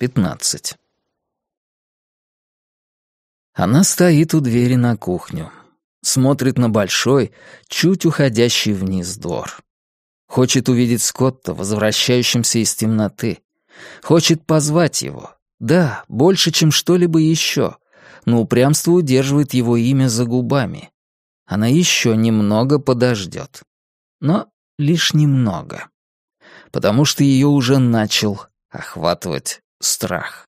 пятнадцать. Она стоит у двери на кухню. Смотрит на большой, чуть уходящий вниз двор. Хочет увидеть Скотта, возвращающимся из темноты. Хочет позвать его. Да, больше, чем что-либо еще. Но упрямство удерживает его имя за губами. Она еще немного подождет. Но лишь немного. Потому что ее уже начал охватывать страх.